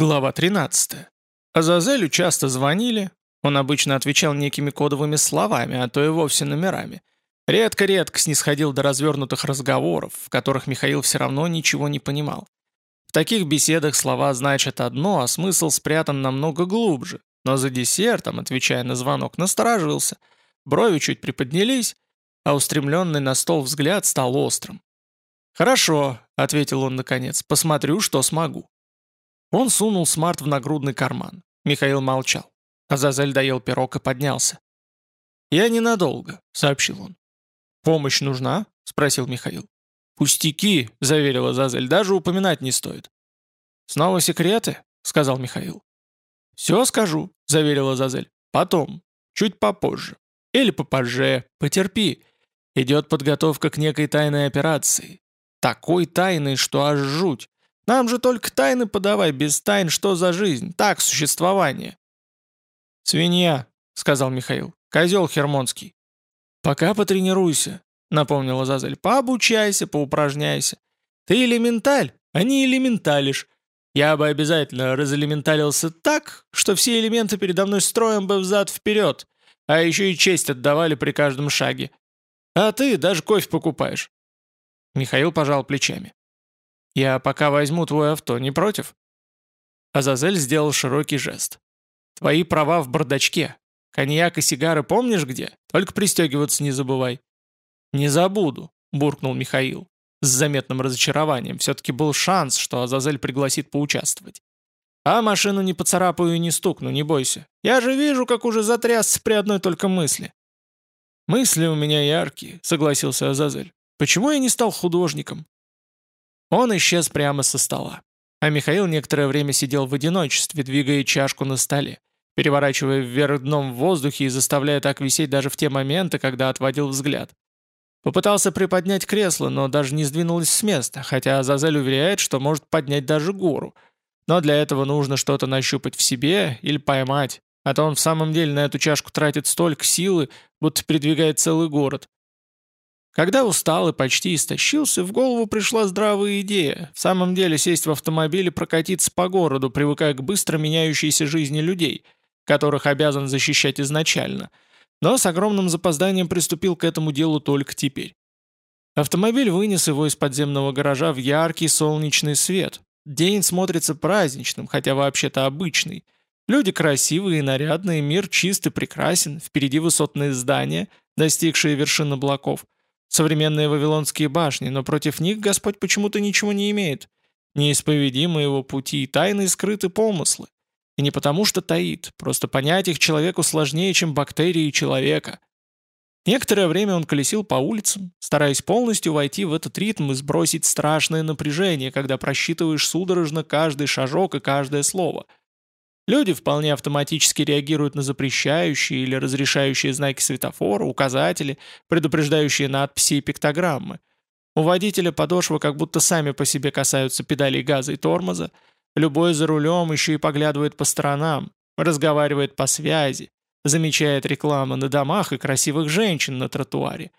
Глава 13. Азазелю часто звонили, он обычно отвечал некими кодовыми словами, а то и вовсе номерами. Редко-редко снисходил до развернутых разговоров, в которых Михаил все равно ничего не понимал. В таких беседах слова значат одно, а смысл спрятан намного глубже. Но за десертом, отвечая на звонок, насторожился. Брови чуть приподнялись, а устремленный на стол взгляд стал острым. «Хорошо», — ответил он наконец, — «посмотрю, что смогу». Он сунул смарт в нагрудный карман. Михаил молчал. Азазель доел пирог и поднялся. «Я ненадолго», — сообщил он. «Помощь нужна?» — спросил Михаил. «Пустяки», — заверил Азазель, — «даже упоминать не стоит». «Снова секреты?» — сказал Михаил. «Все скажу», — заверил Азазель. «Потом. Чуть попозже. Или попозже. Потерпи. Идет подготовка к некой тайной операции. Такой тайной, что аж жуть. Нам же только тайны подавай, без тайн что за жизнь? Так, существование. «Свинья», — сказал Михаил. «Козел Хермонский». «Пока потренируйся», — напомнил Азазель. «Пообучайся, поупражняйся. Ты элементаль, а не элементалишь. Я бы обязательно разэлементалился так, что все элементы передо мной строем бы взад-вперед, а еще и честь отдавали при каждом шаге. А ты даже кофе покупаешь». Михаил пожал плечами. «Я пока возьму твое авто, не против?» Азазель сделал широкий жест. «Твои права в бардачке. Коньяк и сигары помнишь где? Только пристегиваться не забывай». «Не забуду», — буркнул Михаил. С заметным разочарованием. Все-таки был шанс, что Азазель пригласит поучаствовать. «А машину не поцарапаю и не стукну, не бойся. Я же вижу, как уже затрясся при одной только мысли». «Мысли у меня яркие», — согласился Азазель. «Почему я не стал художником? Он исчез прямо со стола. А Михаил некоторое время сидел в одиночестве, двигая чашку на столе, переворачивая вверх дном в воздухе и заставляя так висеть даже в те моменты, когда отводил взгляд. Попытался приподнять кресло, но даже не сдвинулось с места, хотя Азазель уверяет, что может поднять даже гору. Но для этого нужно что-то нащупать в себе или поймать, а то он в самом деле на эту чашку тратит столько силы, будто передвигает целый город. Когда устал и почти истощился, в голову пришла здравая идея. В самом деле сесть в автомобиль и прокатиться по городу, привыкая к быстро меняющейся жизни людей, которых обязан защищать изначально. Но с огромным запозданием приступил к этому делу только теперь. Автомобиль вынес его из подземного гаража в яркий солнечный свет. День смотрится праздничным, хотя вообще-то обычный. Люди красивые и нарядные, мир чист и прекрасен, впереди высотные здания, достигшие вершин облаков – современные вавилонские башни, но против них Господь почему-то ничего не имеет. Неисповедимы его пути и тайные скрыты помыслы. И не потому что таит, просто понять их человеку сложнее, чем бактерии человека. Некоторое время он колесил по улицам, стараясь полностью войти в этот ритм и сбросить страшное напряжение, когда просчитываешь судорожно каждый шажок и каждое слово – Люди вполне автоматически реагируют на запрещающие или разрешающие знаки светофора, указатели, предупреждающие надписи и пиктограммы. У водителя подошвы как будто сами по себе касаются педалей газа и тормоза. Любой за рулем еще и поглядывает по сторонам, разговаривает по связи, замечает рекламу на домах и красивых женщин на тротуаре.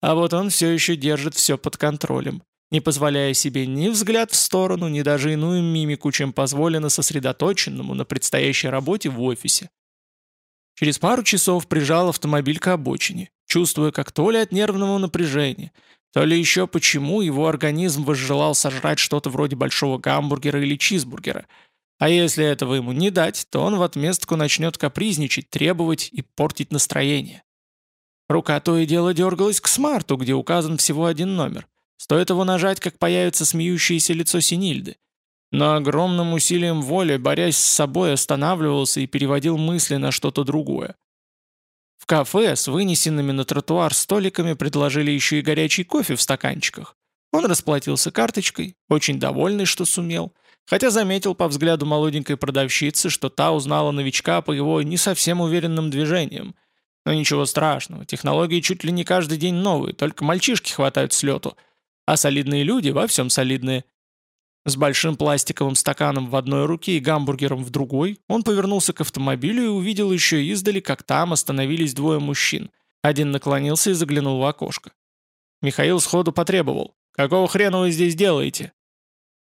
А вот он все еще держит все под контролем не позволяя себе ни взгляд в сторону, ни даже иную мимику, чем позволено сосредоточенному на предстоящей работе в офисе. Через пару часов прижал автомобиль к обочине, чувствуя, как то ли от нервного напряжения, то ли еще почему его организм возжелал сожрать что-то вроде большого гамбургера или чизбургера. А если этого ему не дать, то он в отместку начнет капризничать, требовать и портить настроение. Рука то и дело дергалась к смарту, где указан всего один номер. Стоит его нажать, как появится смеющееся лицо Синильды. Но огромным усилием воли, борясь с собой, останавливался и переводил мысли на что-то другое. В кафе с вынесенными на тротуар столиками предложили еще и горячий кофе в стаканчиках. Он расплатился карточкой, очень довольный, что сумел, хотя заметил по взгляду молоденькой продавщицы, что та узнала новичка по его не совсем уверенным движениям. Но ничего страшного, технологии чуть ли не каждый день новые, только мальчишки хватают с лету – а солидные люди во всем солидные. С большим пластиковым стаканом в одной руке и гамбургером в другой, он повернулся к автомобилю и увидел еще издали, как там остановились двое мужчин. Один наклонился и заглянул в окошко. Михаил сходу потребовал. «Какого хрена вы здесь делаете?»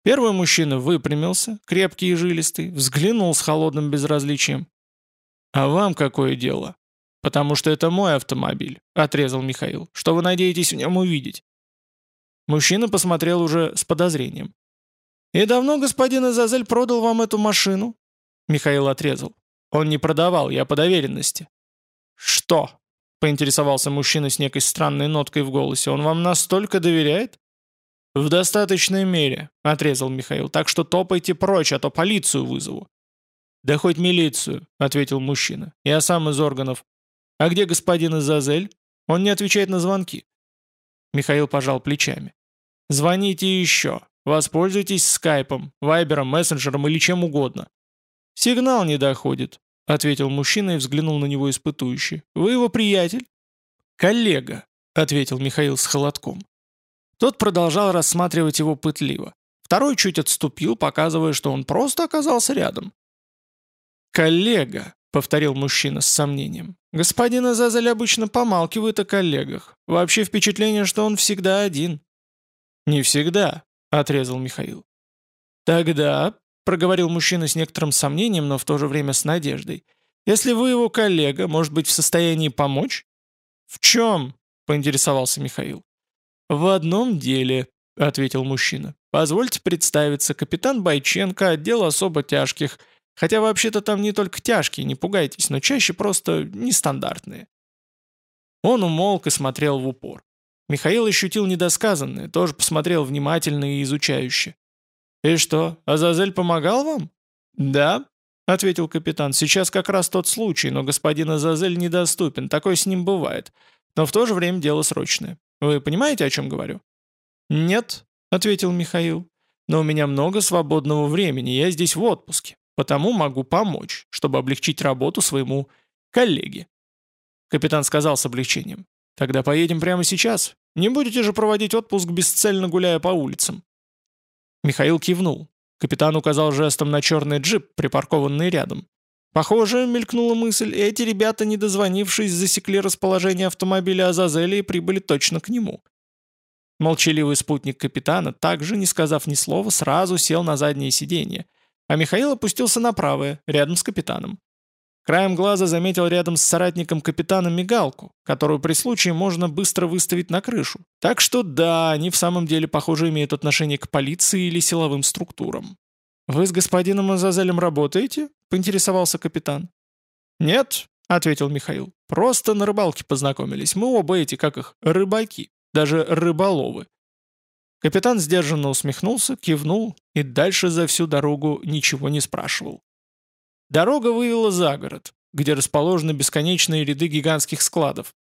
Первый мужчина выпрямился, крепкий и жилистый, взглянул с холодным безразличием. «А вам какое дело?» «Потому что это мой автомобиль», — отрезал Михаил. «Что вы надеетесь в нем увидеть?» Мужчина посмотрел уже с подозрением. «И давно господин Азазель продал вам эту машину?» Михаил отрезал. «Он не продавал, я по доверенности». «Что?» — поинтересовался мужчина с некой странной ноткой в голосе. «Он вам настолько доверяет?» «В достаточной мере», — отрезал Михаил. «Так что топайте прочь, а то полицию вызову». «Да хоть милицию», — ответил мужчина. «Я сам из органов». «А где господин Изазель? Он не отвечает на звонки». Михаил пожал плечами. «Звоните еще. Воспользуйтесь скайпом, вайбером, мессенджером или чем угодно». «Сигнал не доходит», — ответил мужчина и взглянул на него испытующе. «Вы его приятель?» «Коллега», — ответил Михаил с холодком. Тот продолжал рассматривать его пытливо. Второй чуть отступил, показывая, что он просто оказался рядом. «Коллега», — повторил мужчина с сомнением. «Господин Азазель обычно помалкивает о коллегах. Вообще впечатление, что он всегда один». «Не всегда», — отрезал Михаил. «Тогда», — проговорил мужчина с некоторым сомнением, но в то же время с надеждой, «если вы его коллега, может быть, в состоянии помочь?» «В чем?» — поинтересовался Михаил. «В одном деле», — ответил мужчина. «Позвольте представиться, капитан Байченко, отдел особо тяжких». Хотя вообще-то там не только тяжкие, не пугайтесь, но чаще просто нестандартные. Он умолк и смотрел в упор. Михаил ощутил недосказанное, тоже посмотрел внимательно и изучающе. «И что, Азазель помогал вам?» «Да», — ответил капитан, — «сейчас как раз тот случай, но господин Азазель недоступен, такое с ним бывает. Но в то же время дело срочное. Вы понимаете, о чем говорю?» «Нет», — ответил Михаил, — «но у меня много свободного времени, я здесь в отпуске. Потому могу помочь, чтобы облегчить работу своему коллеге». Капитан сказал с облегчением. «Тогда поедем прямо сейчас. Не будете же проводить отпуск, бесцельно гуляя по улицам?» Михаил кивнул. Капитан указал жестом на черный джип, припаркованный рядом. Похоже, мелькнула мысль, эти ребята, не дозвонившись, засекли расположение автомобиля Азазеля и прибыли точно к нему. Молчаливый спутник капитана, также не сказав ни слова, сразу сел на заднее сиденье, а Михаил опустился на правое, рядом с капитаном. Краем глаза заметил рядом с соратником капитана мигалку, которую при случае можно быстро выставить на крышу. Так что да, они в самом деле, похоже, имеют отношение к полиции или силовым структурам. «Вы с господином Азазелем работаете?» — поинтересовался капитан. «Нет», — ответил Михаил. «Просто на рыбалке познакомились. Мы оба эти, как их, рыбаки, даже рыболовы. Капитан сдержанно усмехнулся, кивнул и дальше за всю дорогу ничего не спрашивал. Дорога вывела за город, где расположены бесконечные ряды гигантских складов.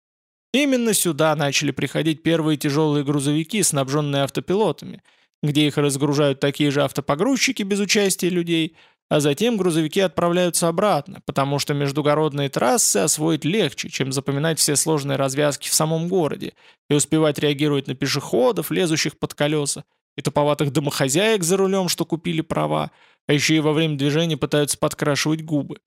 Именно сюда начали приходить первые тяжелые грузовики, снабженные автопилотами, где их разгружают такие же автопогрузчики без участия людей, а затем грузовики отправляются обратно, потому что междугородные трассы освоить легче, чем запоминать все сложные развязки в самом городе и успевать реагировать на пешеходов, лезущих под колеса, и туповатых домохозяек за рулем, что купили права, а еще и во время движения пытаются подкрашивать губы.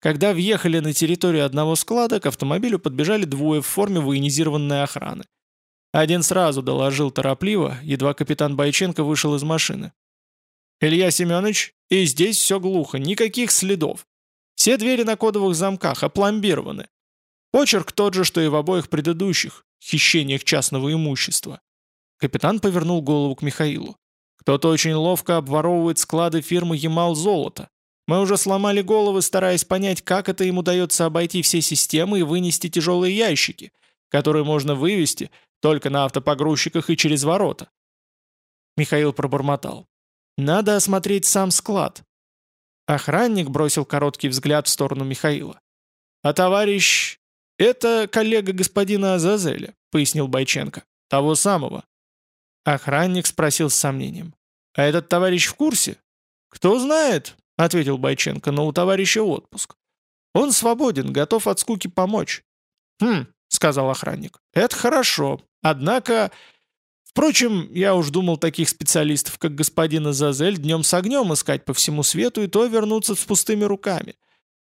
Когда въехали на территорию одного склада, к автомобилю подбежали двое в форме военизированной охраны. Один сразу доложил торопливо, едва капитан Байченко вышел из машины. «Илья Семенович, и здесь все глухо, никаких следов. Все двери на кодовых замках опломбированы. Почерк тот же, что и в обоих предыдущих хищениях частного имущества». Капитан повернул голову к Михаилу. «Кто-то очень ловко обворовывает склады фирмы «Ямал Золото». Мы уже сломали головы, стараясь понять, как это им удается обойти все системы и вынести тяжелые ящики, которые можно вывести только на автопогрузчиках и через ворота. Михаил пробормотал. Надо осмотреть сам склад». Охранник бросил короткий взгляд в сторону Михаила. «А товарищ... это коллега господина Азазеля», — пояснил Байченко. «Того самого». Охранник спросил с сомнением. «А этот товарищ в курсе?» «Кто знает», — ответил Байченко, — «но у товарища отпуск. Он свободен, готов от скуки помочь». «Хм», — сказал охранник, — «это хорошо. Однако Впрочем, я уж думал таких специалистов, как господин Азазель, днем с огнем искать по всему свету и то вернуться с пустыми руками.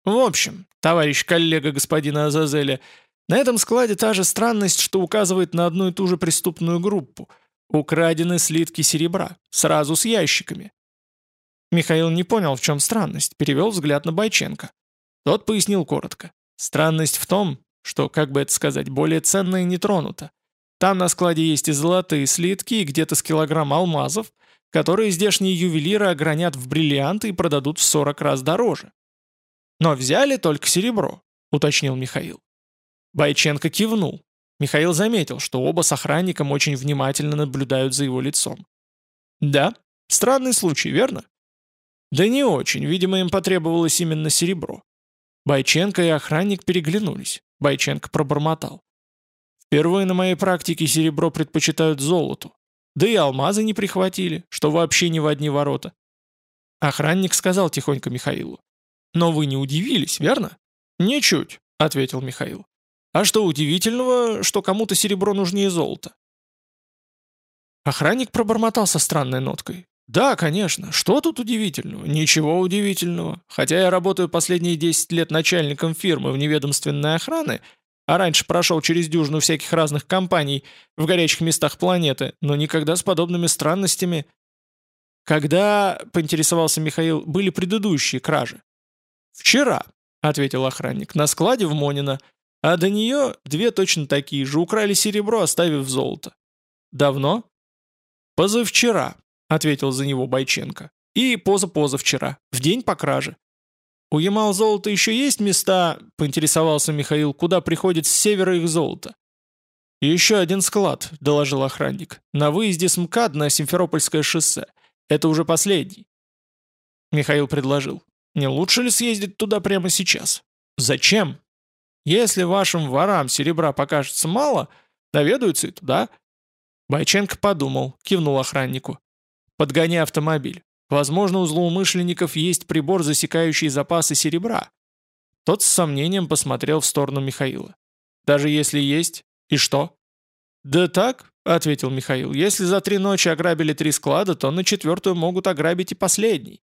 В общем, товарищ коллега господина Азазеля, на этом складе та же странность, что указывает на одну и ту же преступную группу. украдены слитки серебра, сразу с ящиками. Михаил не понял, в чем странность, перевел взгляд на Байченко. Тот пояснил коротко. Странность в том, что, как бы это сказать, более ценное не тронуто. Там на складе есть и золотые слитки, и где-то с килограмм алмазов, которые здешние ювелиры огранят в бриллианты и продадут в 40 раз дороже. Но взяли только серебро, уточнил Михаил. Байченко кивнул. Михаил заметил, что оба с охранником очень внимательно наблюдают за его лицом. «Да, странный случай, верно?» «Да не очень, видимо, им потребовалось именно серебро». Байченко и охранник переглянулись. Байченко пробормотал. «Впервые на моей практике серебро предпочитают золоту. Да и алмазы не прихватили, что вообще не в одни ворота». Охранник сказал тихонько Михаилу. «Но вы не удивились, верно?» «Ничуть», — ответил Михаил. «А что удивительного, что кому-то серебро нужнее золота?» Охранник пробормотал со странной ноткой. «Да, конечно. Что тут удивительного? Ничего удивительного. Хотя я работаю последние 10 лет начальником фирмы в неведомственной охраны, а раньше прошел через дюжину всяких разных компаний в горячих местах планеты, но никогда с подобными странностями. Когда, поинтересовался Михаил, были предыдущие кражи? Вчера, ответил охранник, на складе в Монино, а до нее две точно такие же, украли серебро, оставив золото. Давно? Позавчера, ответил за него Байченко. И позапозавчера, в день по краже. «У Ямал-золота еще есть места?» — поинтересовался Михаил, куда приходит с севера их золото. «Еще один склад», — доложил охранник. «На выезде с МКАД на Симферопольское шоссе. Это уже последний». Михаил предложил. «Не лучше ли съездить туда прямо сейчас?» «Зачем?» «Если вашим ворам серебра покажется мало, наведаются и туда». Байченко подумал, кивнул охраннику. «Подгони автомобиль. Возможно, у злоумышленников есть прибор, засекающий запасы серебра. Тот с сомнением посмотрел в сторону Михаила. Даже если есть, и что? Да так, ответил Михаил, если за три ночи ограбили три склада, то на четвертую могут ограбить и последний.